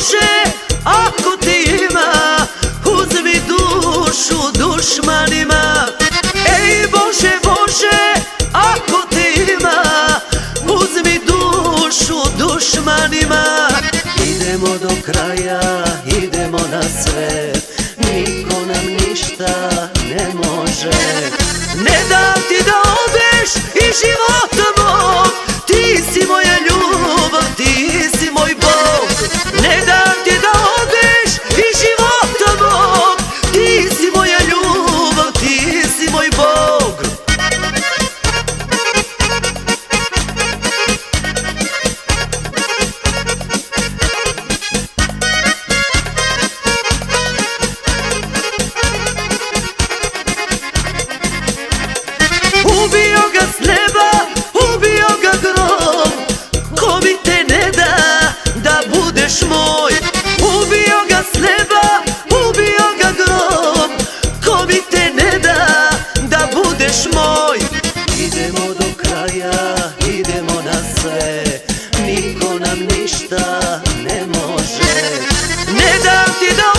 duše ako ti ima. Uzmi dušu dušmanima. Ej Bože, Bože, ako ti ima. Uzmi dušu dušmanima. Idemo do kraja, idemo na sve. nam ništa ne može. Ne dam ti da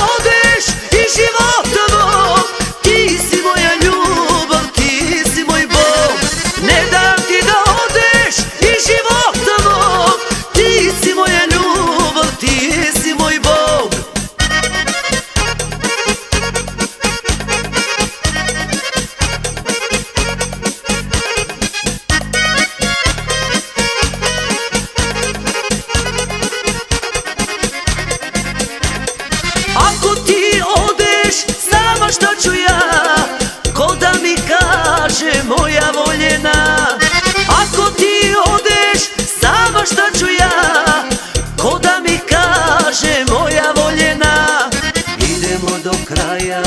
kaže moja voljena. Idemo do kraja,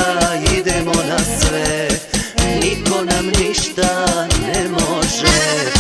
idemo na sve. Niko nam ništa ne može.